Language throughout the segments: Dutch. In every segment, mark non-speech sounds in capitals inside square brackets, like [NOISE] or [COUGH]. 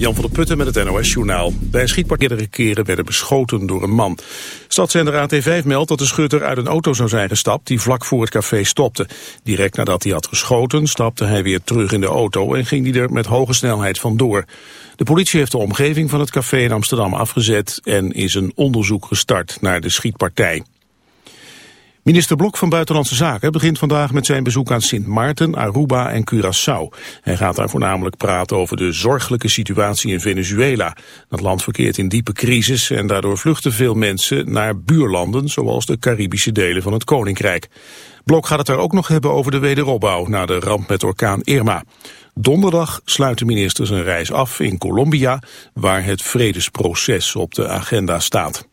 Jan van der Putten met het NOS-journaal. Bij een schietpartij meerdere keren werden beschoten door een man. Stadszender AT5 meldt dat de schutter uit een auto zou zijn gestapt... die vlak voor het café stopte. Direct nadat hij had geschoten stapte hij weer terug in de auto... en ging hij er met hoge snelheid vandoor. De politie heeft de omgeving van het café in Amsterdam afgezet... en is een onderzoek gestart naar de schietpartij. Minister Blok van Buitenlandse Zaken begint vandaag met zijn bezoek aan Sint Maarten, Aruba en Curaçao. Hij gaat daar voornamelijk praten over de zorgelijke situatie in Venezuela. Dat land verkeert in diepe crisis en daardoor vluchten veel mensen naar buurlanden, zoals de Caribische delen van het Koninkrijk. Blok gaat het daar ook nog hebben over de wederopbouw na de ramp met orkaan Irma. Donderdag sluit de minister zijn reis af in Colombia, waar het vredesproces op de agenda staat.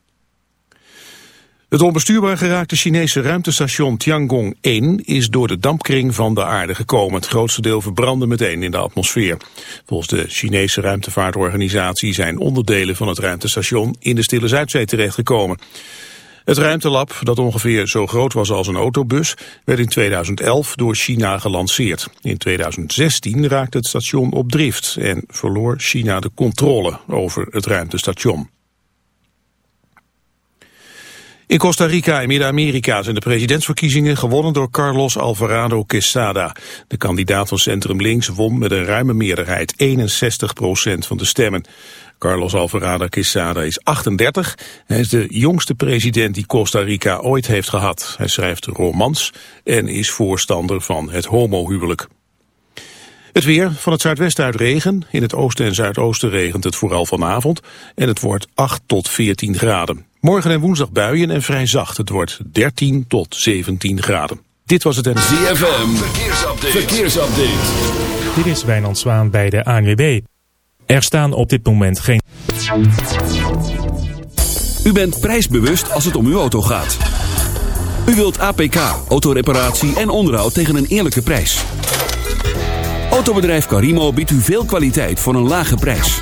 Het onbestuurbaar geraakte Chinese ruimtestation Tiangong-1 is door de dampkring van de aarde gekomen. Het grootste deel verbrandde meteen in de atmosfeer. Volgens de Chinese ruimtevaartorganisatie zijn onderdelen van het ruimtestation in de Stille Zuidzee terechtgekomen. Het ruimtelab, dat ongeveer zo groot was als een autobus, werd in 2011 door China gelanceerd. In 2016 raakte het station op drift en verloor China de controle over het ruimtestation. In Costa Rica en Midden-Amerika zijn de presidentsverkiezingen gewonnen door Carlos Alvarado Quesada. De kandidaat van Centrum Links won met een ruime meerderheid, 61% van de stemmen. Carlos Alvarado Quesada is 38. Hij is de jongste president die Costa Rica ooit heeft gehad. Hij schrijft romans en is voorstander van het homohuwelijk. Het weer, van het zuidwesten uit regen. In het oosten en zuidoosten regent het vooral vanavond. En het wordt 8 tot 14 graden. Morgen en woensdag buien en vrij zacht. Het wordt 13 tot 17 graden. Dit was het en... ZFM, verkeersupdate. verkeersupdate. Dit is Wijnand Zwaan bij de ANWB. Er staan op dit moment geen... U bent prijsbewust als het om uw auto gaat. U wilt APK, autoreparatie en onderhoud tegen een eerlijke prijs. Autobedrijf Carimo biedt u veel kwaliteit voor een lage prijs.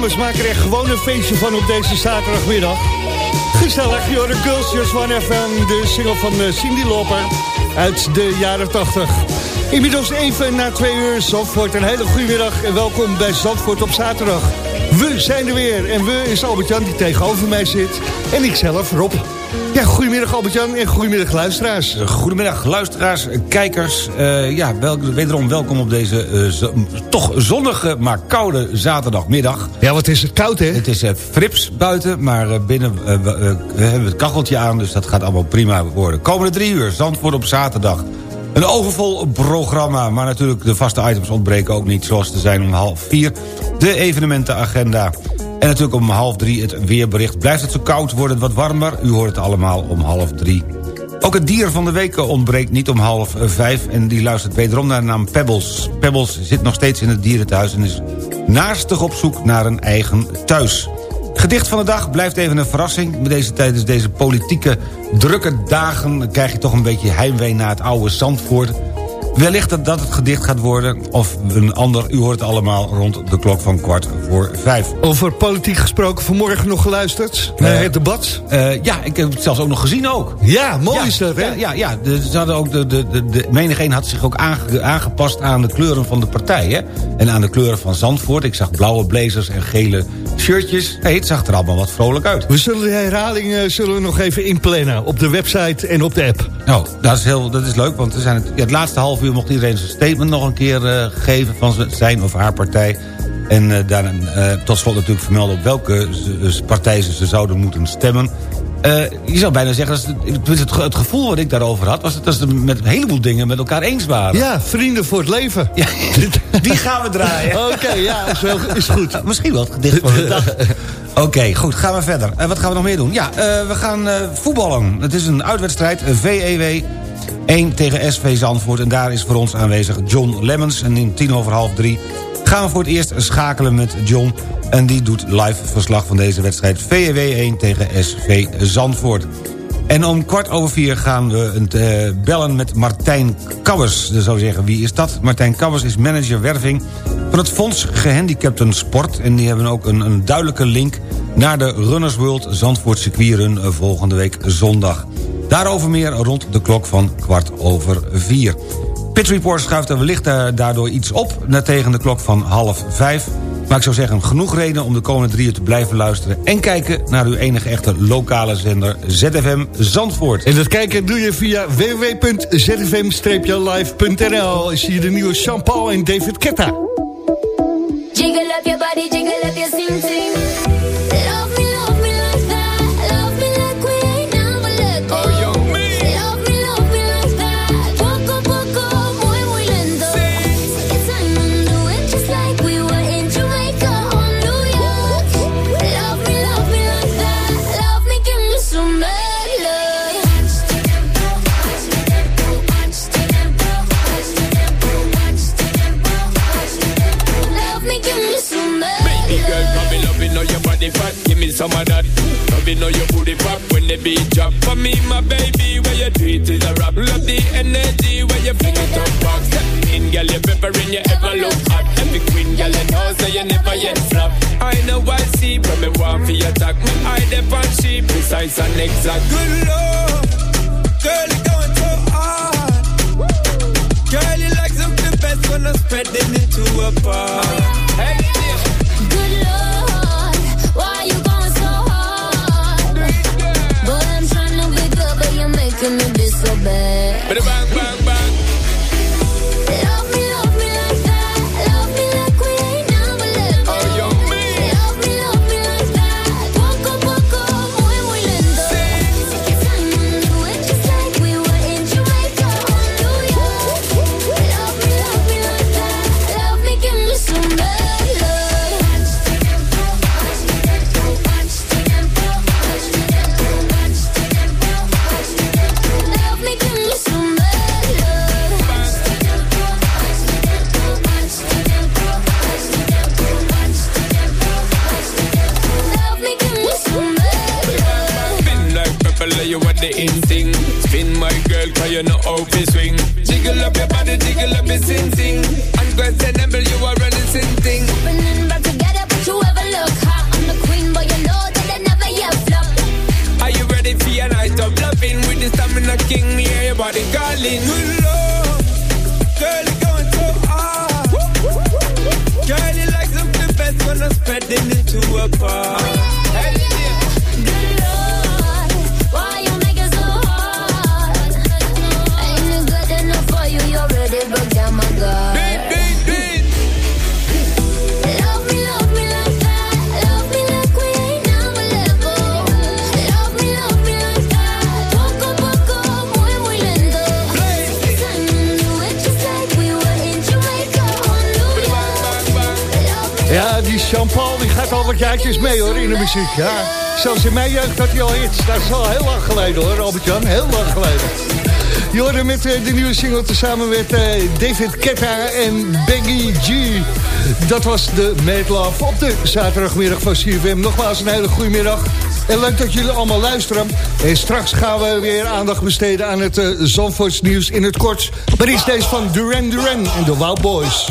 Dames maken er gewoon een feestje van op deze zaterdagmiddag. Gezellig, joh, de Girls Just One FM, de single van eh, Cindy Loper uit de jaren 80. Inmiddels even na twee uur Zandvoort. Een hele goede middag en welkom bij Zandvoort op zaterdag. We zijn er weer en we is Albert-Jan die tegenover mij zit. En ikzelf, Rob. Ja, goedemiddag Albert-Jan en goedemiddag luisteraars. Goedemiddag luisteraars, kijkers. Uh, ja, wel, wederom welkom op deze uh, zo, toch zonnige, maar koude zaterdagmiddag. Ja, wat is het koud, hè? Het is uh, frips buiten, maar binnen we hebben het kacheltje aan... dus dat gaat allemaal prima worden. Komende drie uur, Zandvoort op zaterdag. Een overvol programma, maar natuurlijk de vaste items ontbreken ook niet... zoals te zijn om half vier, de evenementenagenda... En natuurlijk om half drie het weerbericht. Blijft het zo koud, wordt het wat warmer? U hoort het allemaal om half drie. Ook het dier van de week ontbreekt niet om half vijf... en die luistert wederom naar de naam Pebbles. Pebbles zit nog steeds in het dierenthuis... en is naastig op zoek naar een eigen thuis. Gedicht van de dag blijft even een verrassing. Met deze tijdens deze politieke drukke dagen... krijg je toch een beetje heimwee naar het oude Zandvoort... Wellicht dat, dat het gedicht gaat worden, of een ander. U hoort het allemaal rond de klok van kwart voor vijf. Over politiek gesproken, vanmorgen nog geluisterd naar uh, het debat? Uh, ja, ik heb het zelfs ook nog gezien ook. Ja, mooi ja, is dat, hè? Ja, ja, ja de, ze hadden ook de, de, de, de menigeen had zich ook aange, aangepast aan de kleuren van de partij, hè? En aan de kleuren van Zandvoort. Ik zag blauwe blazers en gele shirtjes. Hey, het zag er allemaal wat vrolijk uit. We zullen de herhaling uh, zullen we nog even inplannen op de website en op de app. Nou, dat is, heel, dat is leuk, want we zijn het, ja, het laatste half uur mocht iedereen zijn statement nog een keer uh, geven... van zijn of haar partij. En uh, daar, uh, tot slot natuurlijk vermelden op welke partij ze zouden moeten stemmen. je zou bijna zeggen, dat het, het, gevoel wat ik daarover had... was dat ze met een heleboel dingen met elkaar eens waren. Ja, vrienden voor het leven. Ja, [LAUGHS] die gaan we draaien. Oké, ja, is, wel, is goed. [LAUGHS] Misschien wel het gedicht van [LAUGHS] de dag. Oké, okay, goed, gaan we verder. Uh, wat gaan we nog meer doen? Ja, uh, we gaan uh, voetballen. Het is een uitwedstrijd, VEW 1 tegen SV Zandvoort. En daar is voor ons aanwezig John Lemmens. En in tien over half drie gaan we voor het eerst schakelen met John. En die doet live verslag van deze wedstrijd VEW 1 tegen SV Zandvoort. En om kwart over vier gaan we het, uh, bellen met Martijn Kabbers. Dan zou zeggen, wie is dat? Martijn Kabbers is manager werving van het Fonds Gehandicapten Sport. En die hebben ook een, een duidelijke link naar de Runners World Zandvoort circuitrun eh, volgende week zondag. Daarover meer rond de klok van kwart over vier. Pit Report schuift er wellicht daardoor iets op... naar tegen de klok van half vijf. Maar ik zou zeggen, genoeg reden om de komende drie uur te blijven luisteren... en kijken naar uw enige echte lokale zender ZFM Zandvoort. En dat kijken doe je via www.zfm-live.nl. Is hier de nieuwe Jean-Paul en David Ketta. Jiggle up your body, jiggle up your sing precise and exact. Good lord, girl, you going so hard. Girl, you like something best when I'm spreading it to a bar. Party girl in new love. Girl, it's going so hard. Girl, you like something best when I'm spreading it to a bar. Hey, gaat al wat jaartjes mee hoor in de muziek. Ja. Zelfs in mijn jeugd had hij al hits. Dat is al heel lang geleden hoor, Albert-Jan. Heel lang geleden. Je hoorde met eh, de nieuwe single tezamen met eh, David Ketta en Beggy G. Dat was de Made Love op de zaterdagmiddag van CFM. Nogmaals een hele goede middag. En leuk dat jullie allemaal luisteren. En straks gaan we weer aandacht besteden aan het uh, nieuws in het kort. Maar is deze van Duran Duran en de Wild Boys.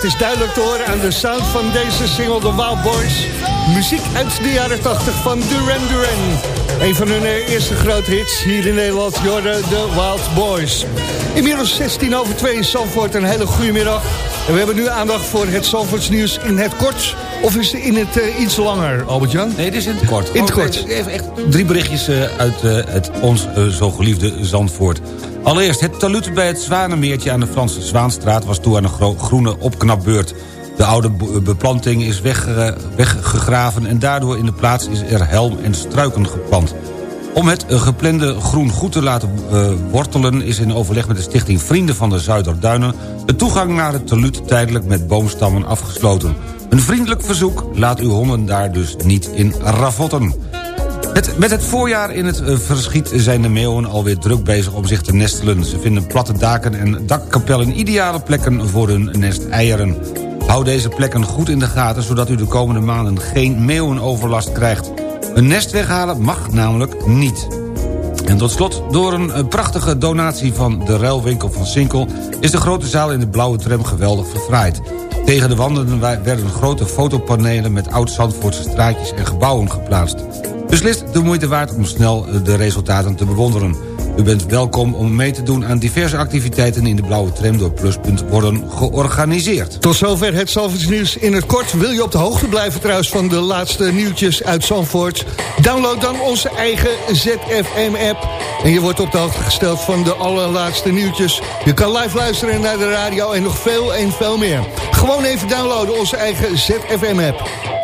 Het is duidelijk te horen aan de sound van deze single The Wild Boys. Muziek uit de jaren 80 van Duran Duran. Een van hun eh, eerste grote hits hier in Nederland, Jorden The Wild Boys. Inmiddels 16 over 2 in Zandvoort, een hele goede middag. En we hebben nu aandacht voor het Zandvoorts nieuws in het kort. Of is het in het eh, iets langer, Albert-Jan? Nee, dit is in het kort. In het Oh, kort. Even, even echt drie berichtjes eh, uit het ons zo geliefde Zandvoort. Allereerst, het talud bij het Zwanemeertje aan de Franse Zwaanstraat... was toe aan een gro- groene opknapbeurt. De oude be- beplanting is wegge- weggegraven... en daardoor in de plaats is er helm en struiken geplant. Om het eh, geplande groen goed te laten eh, wortelen... is in overleg met de stichting Vrienden van de Zuiderduinen... de toegang naar het talud tijdelijk met boomstammen afgesloten. Een vriendelijk verzoek, laat uw honden daar dus niet in ravotten. Met het voorjaar in het eh, verschiet zijn de meeuwen alweer druk bezig om zich te nestelen. Ze vinden platte daken en dakkapellen ideale plekken voor hun nesteieren. Hou deze plekken goed in de gaten, zodat u de komende maanden geen meeuwenoverlast krijgt. Een nest weghalen mag namelijk niet. En tot slot, door een eh, prachtige donatie van de ruilwinkel van Sinkel... is de grote zaal in de blauwe tram geweldig verfraaid. Tegen de wanden wa- werden grote fotopanelen met oud-Zandvoortse straatjes en gebouwen geplaatst. Beslist de moeite waard om snel eh, de resultaten te bewonderen. U bent welkom om mee te doen aan diverse activiteiten in de blauwe tram... door Pluspunt worden georganiseerd. Tot zover het Zandvoorts nieuws in het kort. Wil je op de hoogte blijven trouwens van de laatste nieuwtjes uit Zandvoort? Download dan onze eigen ZFM-app. En je wordt op de hoogte gesteld van de allerlaatste nieuwtjes. Je kan live luisteren naar de radio en nog veel en veel meer. Gewoon even downloaden onze eigen ZFM-app.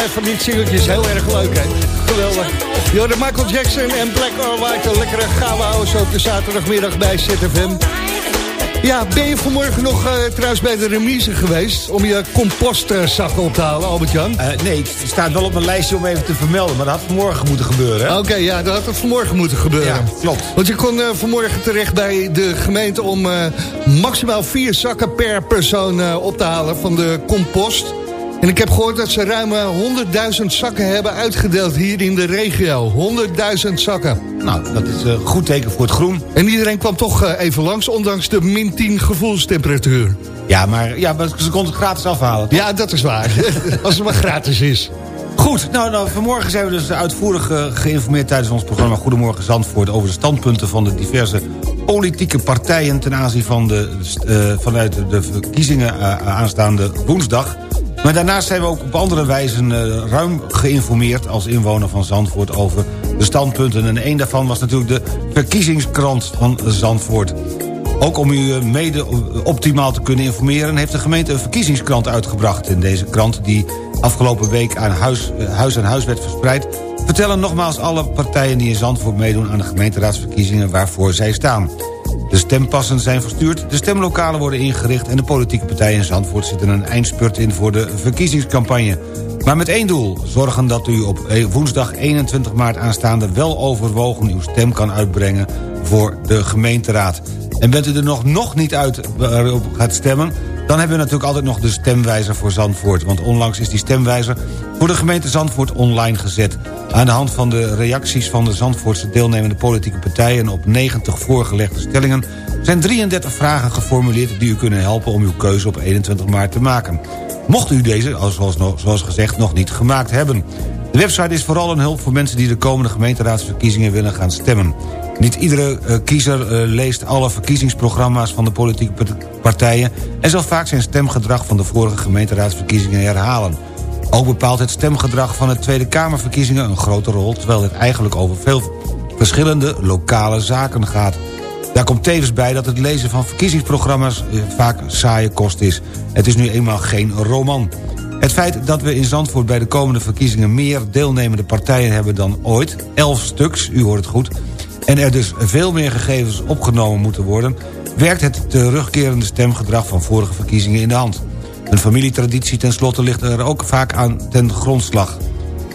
Van dit singeltje is heel erg leuk, hè? Geweldig. Ja, de Michael Jackson en Black or White, een lekkere gouden zo op de zaterdagmiddag bij ZFM. Ja, ben je vanmorgen nog uh, trouwens bij de remise geweest... om je compostzakken op te halen, Albert-Jan? Uh, nee, het staat wel op mijn lijstje om even te vermelden... maar dat had vanmorgen moeten gebeuren, Oké, okay, ja, dat had het vanmorgen moeten gebeuren. Ja, klopt. Want je kon uh, vanmorgen terecht bij de gemeente... om maximaal vier zakken per persoon op te halen van de compost... En ik heb gehoord dat ze ruim 100.000 zakken hebben uitgedeeld hier in de regio. 100.000 zakken. Nou, dat is een goed teken voor het groen. En iedereen kwam toch even langs, ondanks de min 10 gevoelstemperatuur. Ja, maar ja, ze konden het gratis afhalen. Toch? Ja, dat is waar. [LAUGHS] Als het maar gratis is. Goed, nou, nou vanmorgen zijn we dus uitvoerig uh, geïnformeerd tijdens ons programma Goedemorgen Zandvoort... over de standpunten van de diverse politieke partijen... ten aanzien van de, uh, vanuit de verkiezingen uh, aanstaande woensdag... Maar daarnaast zijn we ook op andere wijzen uh, ruim geïnformeerd... als inwoner van Zandvoort over de standpunten. En een daarvan was natuurlijk de verkiezingskrant van Zandvoort. Ook om u mede optimaal te kunnen informeren... heeft de gemeente een verkiezingskrant uitgebracht. In deze krant, die afgelopen week aan huis, huis aan huis werd verspreid... vertellen nogmaals alle partijen die in Zandvoort meedoen... aan de gemeenteraadsverkiezingen waarvoor zij staan. De stempassen zijn verstuurd, de stemlokalen worden ingericht... en de politieke partijen in Zandvoort zitten een eindspurt in voor de verkiezingscampagne. Maar met één doel, zorgen dat u op woensdag 21 maart aanstaande... wel overwogen uw stem kan uitbrengen voor de gemeenteraad. En bent u er nog, nog niet uit op gaat stemmen... dan hebben we natuurlijk altijd nog de stemwijzer voor Zandvoort. Want onlangs is die stemwijzer voor de gemeente Zandvoort online gezet. Aan de hand van de reacties van de Zandvoortse deelnemende politieke partijen... op 90 voorgelegde stellingen... zijn 33 vragen geformuleerd die u kunnen helpen om uw keuze op 21 maart te maken. Mocht u deze, zoals, zoals gezegd, nog niet gemaakt hebben. De website is vooral een hulp voor mensen die de komende gemeenteraadsverkiezingen willen gaan stemmen. Niet iedere uh, kiezer uh, leest alle verkiezingsprogramma's van de politieke partijen... en zal vaak zijn stemgedrag van de vorige gemeenteraadsverkiezingen herhalen. Ook bepaalt het stemgedrag van de Tweede Kamerverkiezingen een grote rol... terwijl het eigenlijk over veel verschillende lokale zaken gaat. Daar komt tevens bij dat het lezen van verkiezingsprogramma's uh, vaak saaie kost is. Het is nu eenmaal geen roman. Het feit dat we in Zandvoort bij de komende verkiezingen... meer deelnemende partijen hebben dan ooit, 11 stuks, u hoort het goed en er dus veel meer gegevens opgenomen moeten worden... werkt het terugkerende stemgedrag van vorige verkiezingen in de hand. Een familietraditie tenslotte ligt er ook vaak aan ten grondslag.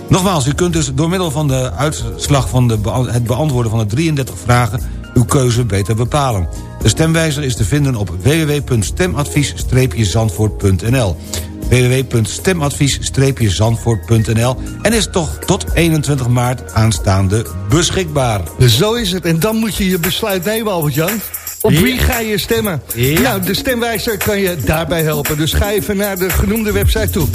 Nogmaals, u kunt dus door middel van de uitslag van de het beantwoorden van de 33 vragen... uw keuze beter bepalen. De stemwijzer is te vinden op www.stemadvies-zandvoort.nl www.stemadvies-zandvoort.nl en is toch tot 21 maart aanstaande beschikbaar. Zo is het. En dan moet je je besluit nemen, Albert-Jan. Op wie ga je stemmen? Ja. Nou, de stemwijzer kan je daarbij helpen. Dus ga even naar de genoemde website toe.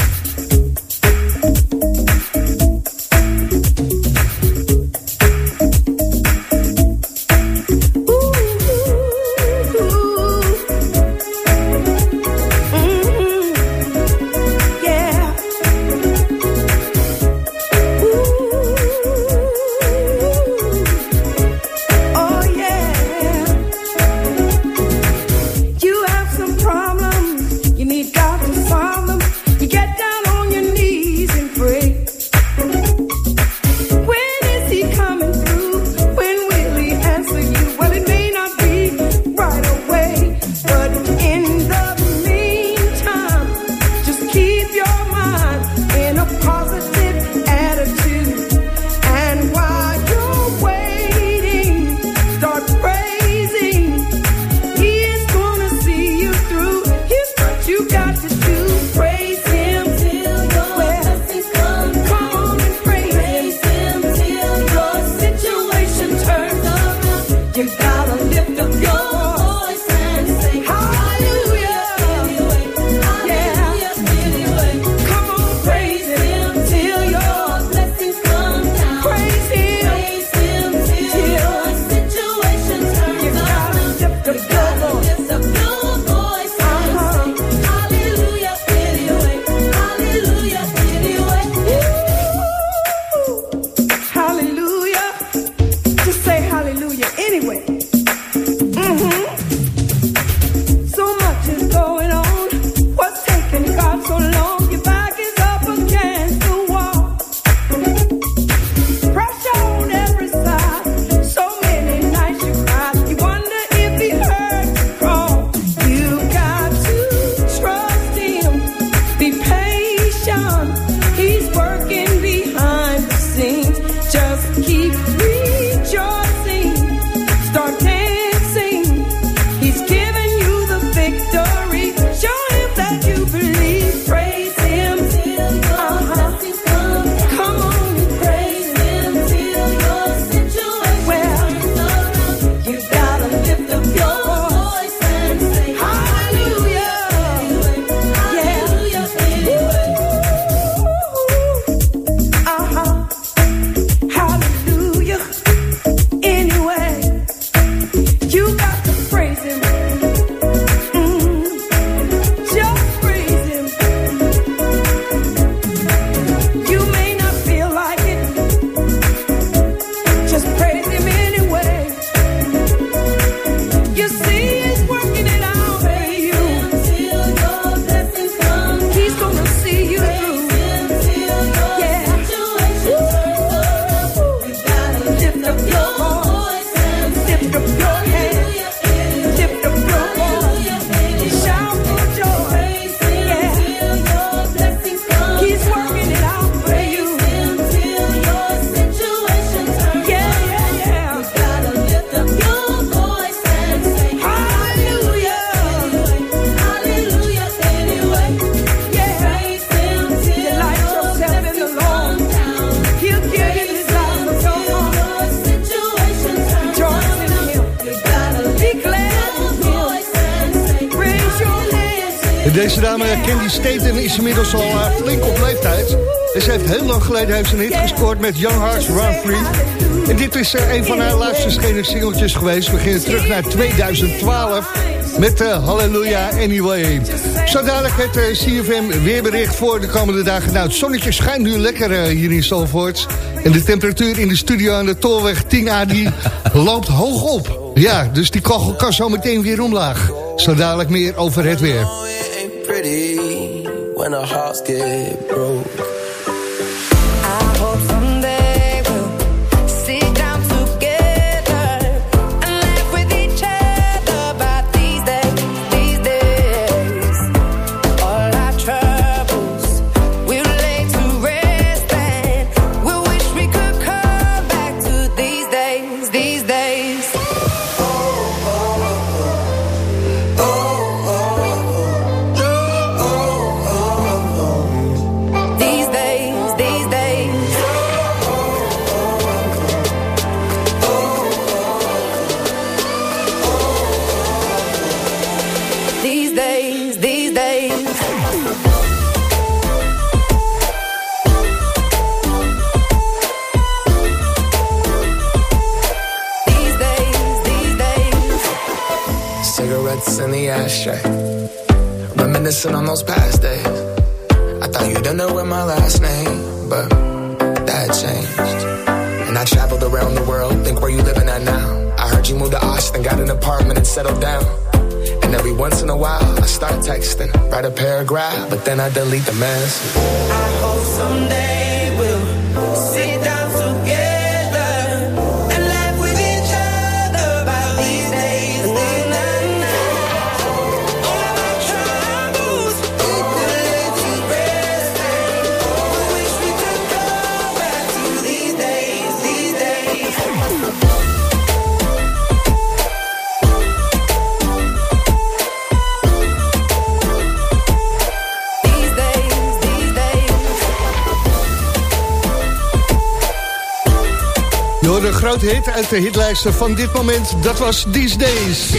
Deze dame, Candy Staten, is inmiddels al eh, flink op leeftijd. Ze heeft heel lang geleden heeft ze een hit gescoord met Young Hearts Run Free. En dit is eh, een van haar laatste schenen singeltjes geweest. We beginnen terug naar 2012 met uh, Hallelujah Anyway. Zo dadelijk het eh, CFM weerbericht voor de komende dagen. Nou, het zonnetje schijnt nu lekker hier in Zalvoort. En de temperatuur in de studio aan de Tolweg 10A die [LAUGHS] loopt hoog op. Ja, dus die kachel kan zo meteen weer omlaag. Zo dadelijk meer over het weer. Pretty when our hearts get broke. But then I delete the message. I hope someday Een grote hit uit de hitlijsten van dit moment. Dat was These Days.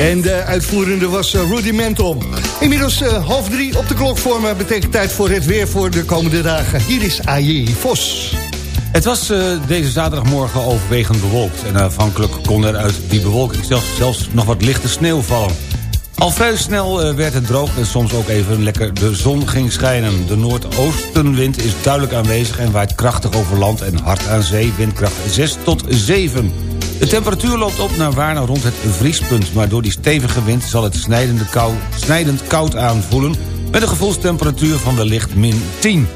En de uitvoerende was uh, Rudimental. Inmiddels uh, half drie op de klok voor me. Betekent tijd voor het weer voor de komende dagen. Hier is AJ Vos. Het was uh, deze zaterdagmorgen overwegend bewolkt... en afhankelijk kon er uit die bewolking zelfs, zelfs nog wat lichte sneeuw vallen. Al vrij snel uh, werd het droog en soms ook even lekker de zon ging schijnen. De noordoostenwind is duidelijk aanwezig en waait krachtig over land en hard aan zee. Windkracht 6 tot 7. De temperatuur loopt op naar waarde rond het vriespunt... maar door die stevige wind zal het snijdende kou, snijdend koud aanvoelen... met een gevoelstemperatuur van wellicht min 10.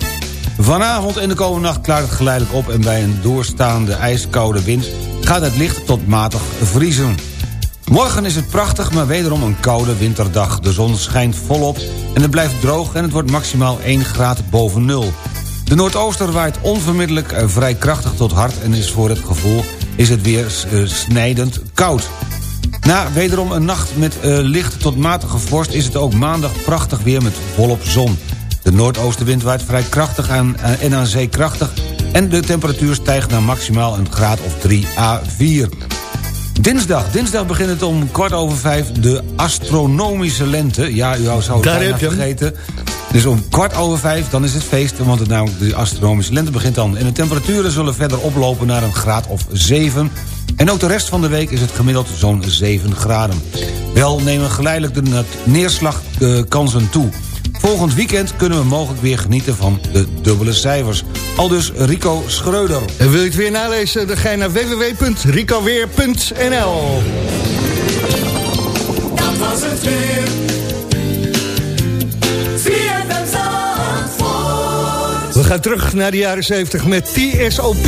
Vanavond en de komende nacht klaart het geleidelijk op... en bij een doorstaande ijskoude wind gaat het licht tot matig vriezen. Morgen is het prachtig, maar wederom een koude winterdag. De zon schijnt volop en het blijft droog... en het wordt maximaal 1 graad boven nul. De noordooster waait onvermiddelijk eh, vrij krachtig tot hard... en is voor het gevoel is het weer eh, snijdend koud. Na wederom een nacht met uh, licht tot matige vorst... is het ook maandag prachtig weer met volop zon. De noordoostenwind waait vrij krachtig aan, en aan zee krachtig... en de temperatuur stijgt naar maximaal een graad of 3 à 4. Dinsdag. Dinsdag begint het om kwart over vijf de astronomische lente. Ja, u zou het Daar bijna vergeten. Dus om kwart over vijf, dan is het feest. Want het namelijk de astronomische lente begint dan. En de temperaturen zullen verder oplopen naar een graad of 7. En ook de rest van de week is het gemiddeld zo'n 7 graden. Wel nemen geleidelijk de neerslagkansen toe. Volgend weekend kunnen we mogelijk weer genieten van de dubbele cijfers. Al dus Rico Schreuder. En wil je het weer nalezen? Dan ga je naar www.ricoweer.nl Dat was het weer. We gaan terug naar de jaren 70 met TSOP.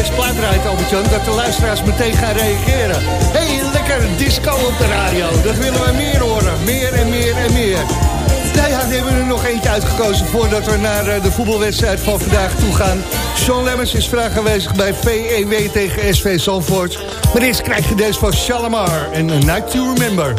Deze Albert-Jan... dat de luisteraars meteen gaan reageren. hey, lekker disco op de radio. Dat willen we meer horen. Meer en meer en meer. Nou ja, we hebben er nog eentje uitgekozen voordat we naar eh, de voetbalwedstrijd van vandaag toe gaan. Sean Lemmers is vandaag aanwezig bij VEW tegen SV Zandvoort. Maar eerst krijg je deze van Shalimar en A Night to Remember.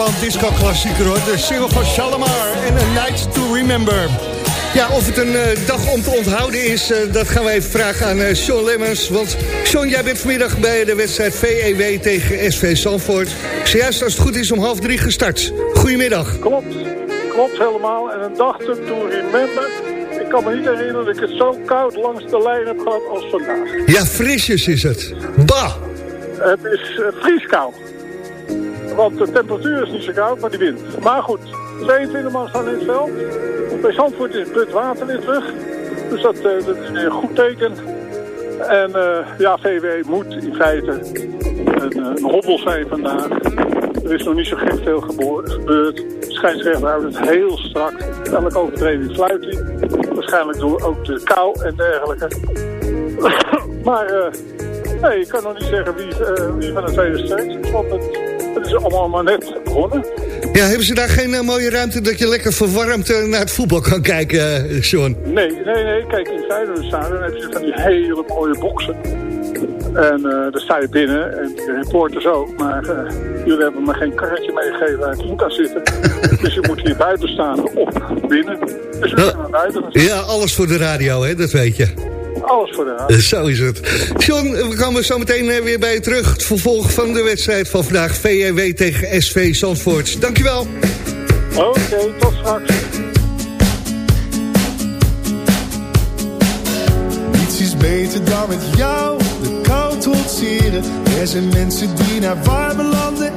Wel een disco-klassieker hoor. De single van Shalimar en A Night to Remember. Ja, of het een eh, dag om te onthouden is, eh, dat gaan we even vragen aan eh, Sean Lemmers. Want Sean, jij bent vanmiddag bij de wedstrijd VEW tegen SV Zandvoort. Zojuist als het goed is om half drie gestart. Goedemiddag. Klopt, klopt helemaal. En een dag to remember. Ik kan me niet herinneren dat ik het zo koud langs de lijn heb gehad als vandaag. Ja, frisjes is het. Bah! Het is vrieskoud. Want de temperatuur is niet zo koud, maar die wind. Maar goed, 22 man staan in het veld. Bij Zandvoort is Put Water weer terug. Dus dat, eh, dat is een goed teken. En eh, ja, VW moet in feite een, eh, een hobbel zijn vandaag. Er is nog niet zo gek veel gebeurd. Scheidsrechter houdt het heel strak. Elke overtreding fluit hij. Waarschijnlijk door ook de kou en dergelijke. [COUGHS] maar eh, nee, ik kan nog niet zeggen wie, wie van de tweede. Want het, het is allemaal maar net begonnen. Ja, hebben ze daar geen eh, mooie ruimte dat je lekker verwarmd eh, naar het voetbal kan kijken, eh, Sean? Nee, nee, nee. Kijk, in Feyenoordstadion heb je van die hele mooie boksen. En daar sta je binnen en de reporters ook. Maar jullie hebben me geen karretje meegegeven waar ik in kan zitten. [LAUGHS] dus je moet hier buiten staan of binnen. Dus we zijn naar buiten. Ja, alles voor de radio, hè, dat weet je. Alles voor de raad. [LAUGHS] Eh, Zo is het. John, we komen zo meteen eh, weer bij je terug. Het vervolg van de wedstrijd van vandaag. VW tegen SV Zandvoort. Dankjewel. Oké, tot straks. Niets is beter dan met jou de kou trotseren. Er zijn mensen die naar warme landen.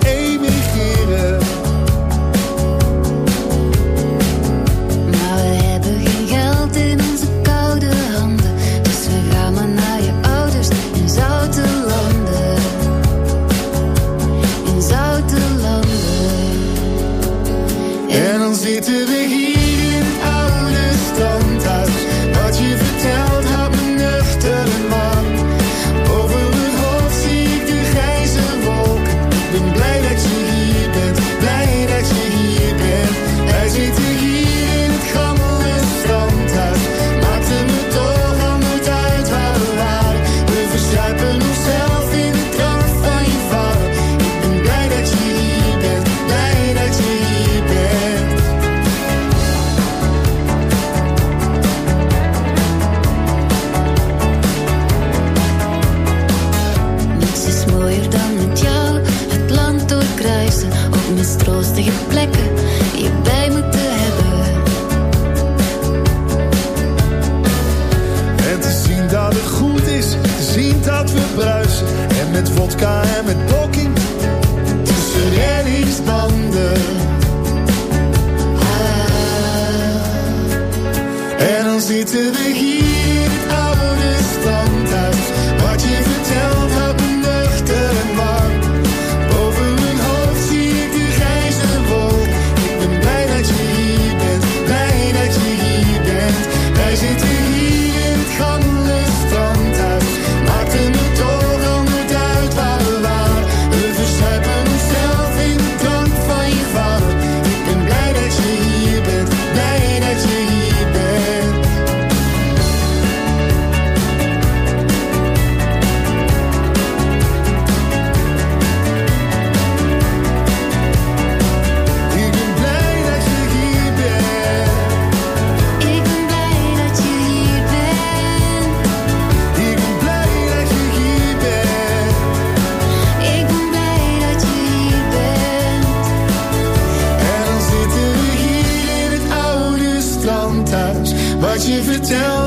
if you tell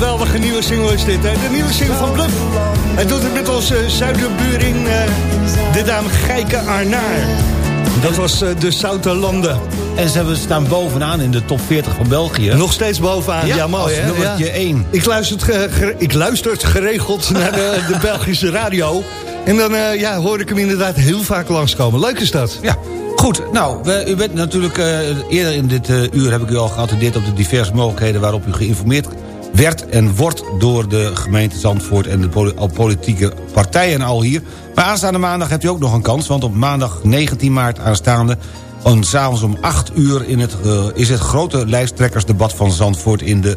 geweldige nieuwe single is dit, hè? De nieuwe single van Bluff. Hij doet het met onze zuiderburing, eh, de dame Geike Arnaar. Dat was eh, de Zoute Landen. En ze hebben staan bovenaan in de top 40 van België. Nog steeds bovenaan, ja, mooi als hè? nummertje Ja. 1. Ik luister, ik luister geregeld [LAUGHS] naar de, de Belgische radio. En dan eh, ja, hoor ik hem inderdaad heel vaak langskomen. Leuk is dat. Ja, goed. Nou, we, u bent natuurlijk eh, eerder in dit eh, uur heb ik u al geattendeerd op de diverse mogelijkheden waarop u geïnformeerd werd en wordt door de gemeente Zandvoort en de politieke partijen al hier. Maar aanstaande maandag hebt u ook nog een kans, want op maandag 19 maart aanstaande... En s'avonds om 8 uur in het, eh, is het grote lijsttrekkersdebat van Zandvoort in, de,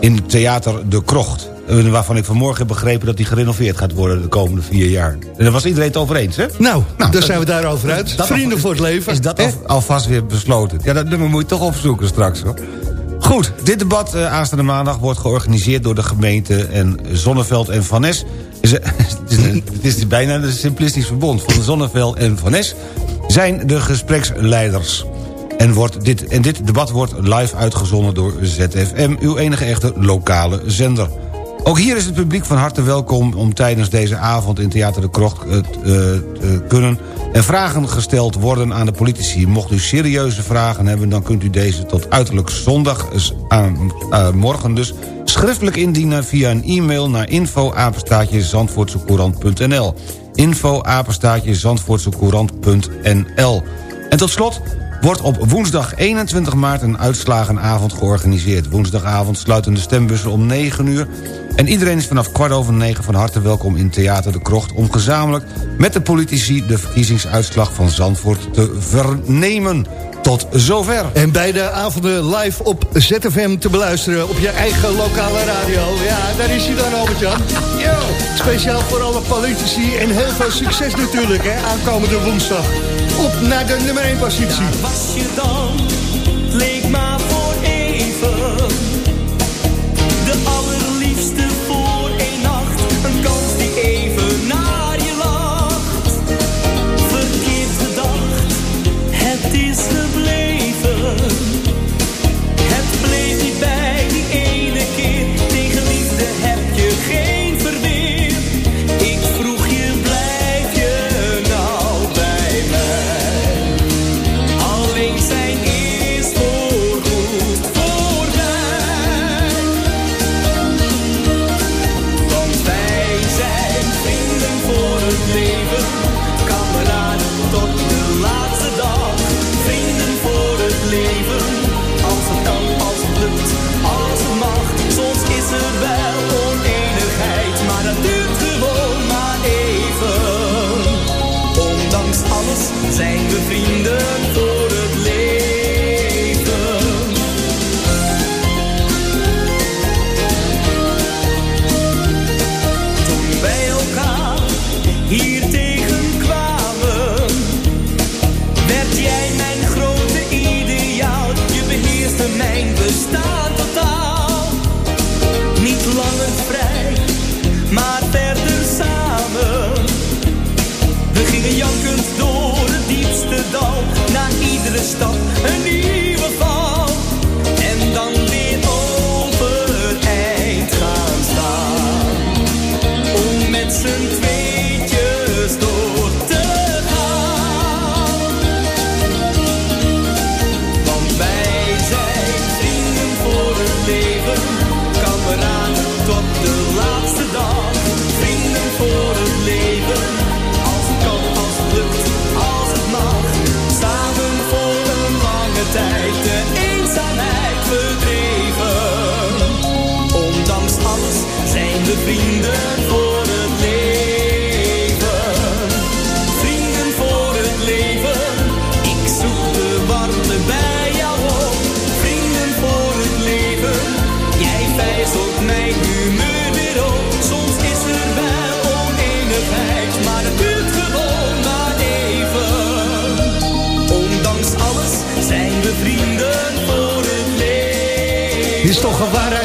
in Theater De Krocht. Eh, Waarvan ik vanmorgen heb begrepen dat die gerenoveerd gaat worden de komende vier jaar. En daar was iedereen het over eens, hè? Nou, daar dat- zijn we daarover uit. Vrienden voor het leven. Is dat al, alvast weer besloten? Ja, dat nummer moet je toch opzoeken straks, hoor. Goed, dit debat eh, aanstaande maandag wordt georganiseerd door de gemeente... en Zonneveld en Van Nes. [LAUGHS] Is, het, is, bijna een simplistisch verbond van Zonneveld en Van Nes... zijn de gespreksleiders. En, wordt dit, en dit debat wordt live uitgezonden door ZFM... uw enige echte lokale zender. Ook hier is het publiek van harte welkom om tijdens deze avond in Theater de Krocht eh, t- eh, te kunnen en vragen gesteld worden aan de politici. Mocht u serieuze vragen hebben, dan kunt u deze tot uiterlijk zondag eh, morgen dus schriftelijk indienen via een e-mail naar info zandvoortsecourant.nl info En tot slot wordt op woensdag 21 maart een uitslagenavond georganiseerd. Woensdagavond sluiten de stembussen om 9 uur... en iedereen is vanaf kwart over 9 van harte welkom in Theater de Krocht... om gezamenlijk met de politici de verkiezingsuitslag van Zandvoort te vernemen. Tot zover. En beide avonden live op ZFM te beluisteren op je eigen lokale radio. Ja, daar is hij dan, Albert-Jan. Yo. Speciaal voor alle politici en heel veel succes natuurlijk, hè, aankomende woensdag. Op naar de nummer 1 positie. was je dan?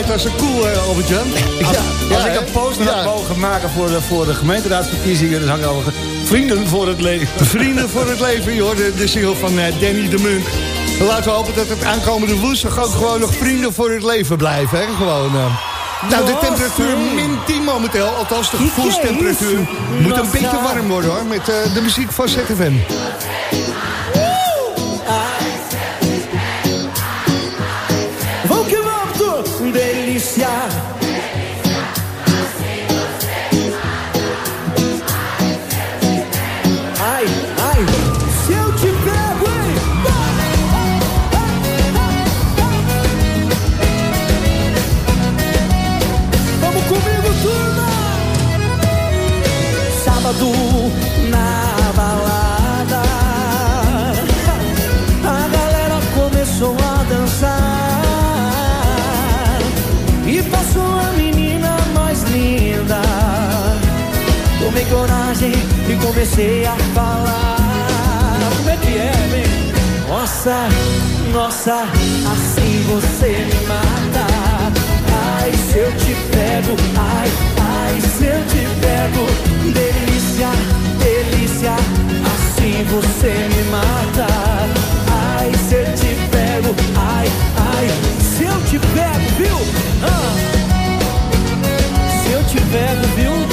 Waarheid als een koe, eh, Albert-Jan? Als, als ik hè? een poster Ja. had mogen maken voor de, voor de gemeenteraadsverkiezingen... dan ik al [LAUGHS] vrienden voor het leven. Vrienden voor het leven, joh, de, de single van eh, Danny de Munk. En Laten we hopen dat het aankomende woensdag ook gewoon nog vrienden voor het leven blijven. Hè? Gewoon, eh. Nou, de temperatuur min 10 momenteel, althans de gevoelstemperatuur, moet een beetje warm worden hoor, met de muziek van ZFM. Delícia. Coragem e comecei a falar. Como é que é, bem? Nossa, nossa, assim você me mata. Ai, se eu te pego, ai, ai, se eu te pego. Delícia, delícia, assim você me mata. Ai, se eu te pego, ai, ai, se eu te pego, viu? Ah. Se eu te pego, viu?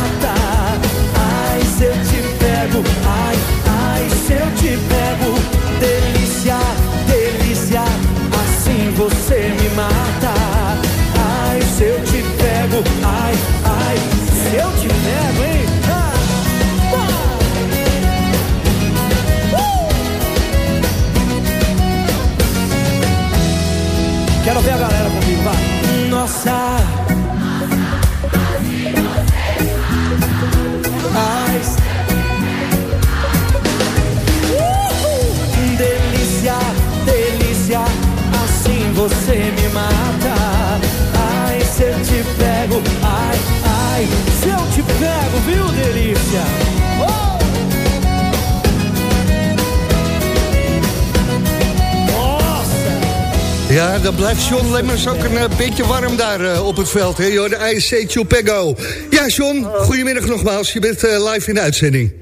Mata. Ai, se eu te pego, ai, ai, se eu te pego, viu, delícia? Oh! Ja, dan blijft John Lemmers ook een eh, beetje warm daar eh, op het veld. Hè? joh, De IC Chupego. Ja, John, goedemiddag nogmaals. Je bent eh, live in de uitzending.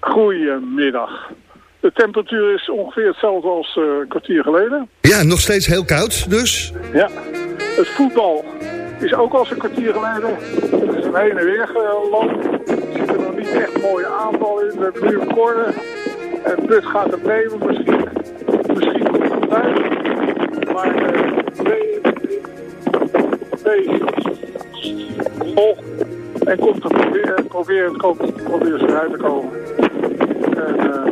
Goedemiddag. De temperatuur is ongeveer hetzelfde als eh, een kwartier geleden. Ja, nog steeds heel koud dus. Ja. Het voetbal is ook als een kwartier geleden. Is een heen en weer gelopen. Er zit nog niet echt mooie aanval in. We hebben nu een corner. En Put gaat het nemen. Misschien, misschien komt het erbij. Maar eh nee, nee, vol. En komt er proberen, proberen, proberen, proberen eruit te komen. En eh,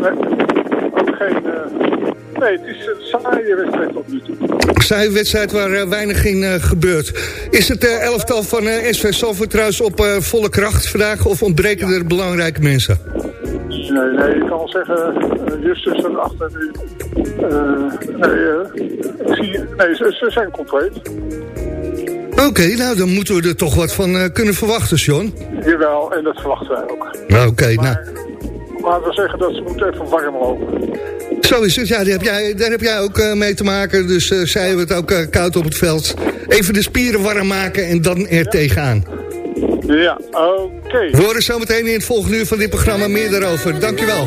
nee, ook geen... eh, nee, het is een saaie wedstrijd tot nu toe. Saaie wedstrijd waar eh, weinig in eh, gebeurt. Is het elftal van SV Salford trouwens op volle kracht vandaag... of ontbreken er belangrijke mensen? Nee, nee, ik kan wel zeggen, Justus erachter nu. eh, nee, ik zie, nee ze, ze zijn compleet. Oké, nou dan moeten we er toch wat van kunnen verwachten, John. Jawel, en dat verwachten wij ook. Nou, Oké, nou, Maar we zeggen dat ze moeten even warm lopen. zo is het. Ja, daar heb jij, daar heb jij ook eh, mee te maken. Dus eh zij hebben het ook eh, koud op het veld. Even de spieren warm maken en dan er tegenaan. Ja, oké. We horen zo meteen in het volgende uur van dit programma meer daarover. Dankjewel.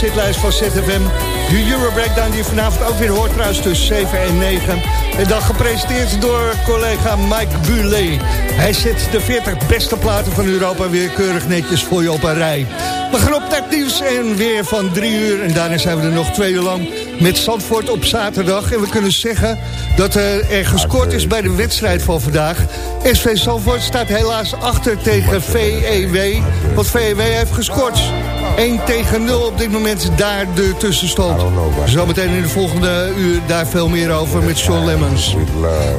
Hitlijst van ZFM. De Euro Breakdown die je vanavond ook weer hoort trouwens tussen 7 en 9. En dan gepresenteerd door collega Mike Bulet. Hij zet de 40 beste platen van Europa weer keurig netjes voor je op een rij. We gaan op nieuws en weer van drie uur. En daarna zijn we er nog twee uur lang met Zandvoort op zaterdag. En we kunnen zeggen dat er gescoord is bij de wedstrijd van vandaag. SV Zandvoort staat helaas achter tegen VEW. Want VEW heeft gescoord. 1 tegen 0 op dit moment daar de tussenstand. Zometeen in de volgende uur daar veel meer over met Sean Lemmens.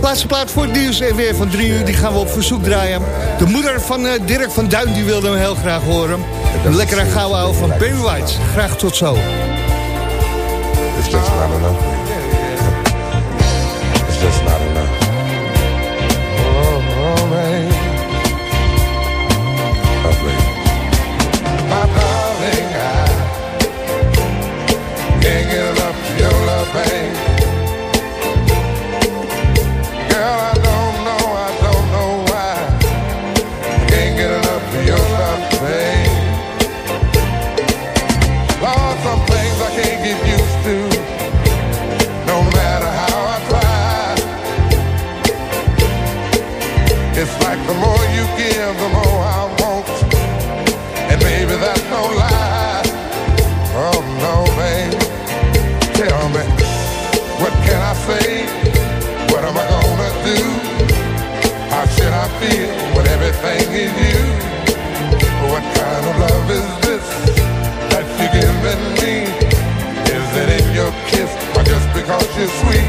Laatste plaat voor het nieuws en weer van drie uur. Die gaan we op verzoek draaien. De moeder van eh, Dirk van Duin die wilde hem heel graag horen. Een lekkere gauw van Barry White. Graag tot zo. It's just not enough. It's just not you? What kind of love is this that you're giving me? Is it in your kiss or just because you're sweet?